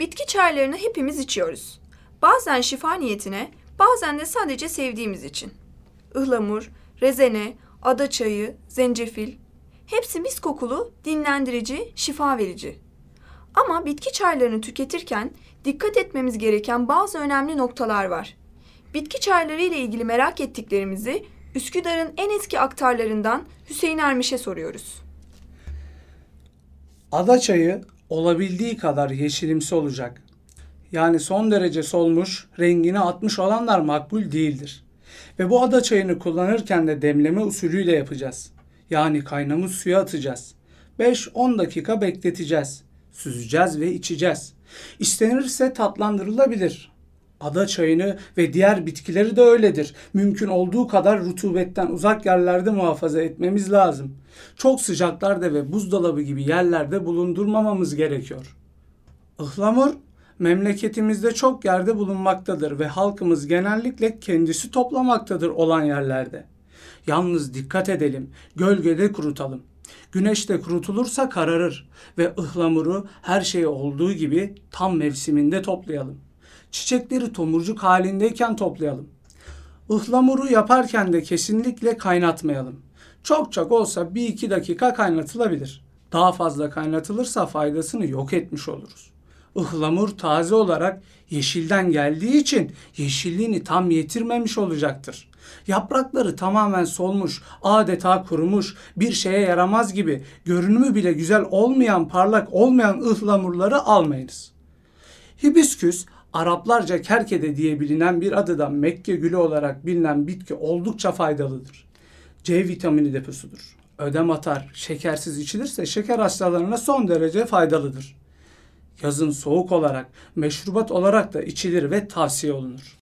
Bitki çaylarını hepimiz içiyoruz. Bazen şifa niyetine, bazen de sadece sevdiğimiz için. Ihlamur, rezene, ada çayı, zencefil hepsi mis kokulu, dinlendirici, şifa verici. Ama bitki çaylarını tüketirken dikkat etmemiz gereken bazı önemli noktalar var. Bitki çayları ile ilgili merak ettiklerimizi Üsküdar'ın en eski aktarlarından Hüseyin Ermiş'e soruyoruz. Ada çayı olabildiği kadar yeşilimsi olacak. Yani son derece solmuş, rengini atmış olanlar makbul değildir. Ve bu ada çayını kullanırken de demleme usulüyle yapacağız. Yani kaynamış suya atacağız. 5-10 dakika bekleteceğiz. Süzeceğiz ve içeceğiz. İstenirse tatlandırılabilir. Ada çayını ve diğer bitkileri de öyledir. Mümkün olduğu kadar rutubetten uzak yerlerde muhafaza etmemiz lazım. Çok sıcaklarda ve buzdolabı gibi yerlerde bulundurmamamız gerekiyor. Ihlamur memleketimizde çok yerde bulunmaktadır ve halkımız genellikle kendisi toplamaktadır olan yerlerde. Yalnız dikkat edelim, gölgede kurutalım. Güneşte kurutulursa kararır ve ıhlamuru her şey olduğu gibi tam mevsiminde toplayalım. Çiçekleri tomurcuk halindeyken toplayalım. Ihlamuru yaparken de kesinlikle kaynatmayalım. Çok çok olsa bir iki dakika kaynatılabilir. Daha fazla kaynatılırsa faydasını yok etmiş oluruz. Ihlamur taze olarak yeşilden geldiği için yeşilliğini tam yitirmemiş olacaktır. Yaprakları tamamen solmuş, adeta kurumuş, bir şeye yaramaz gibi görünümü bile güzel olmayan, parlak olmayan ıhlamurları almayınız. Hibisküs Araplarca kerkede diye bilinen bir adıdan Mekke gülü olarak bilinen bitki oldukça faydalıdır. C vitamini deposudur. Ödem atar, şekersiz içilirse şeker hastalarına son derece faydalıdır. Yazın soğuk olarak, meşrubat olarak da içilir ve tavsiye olunur.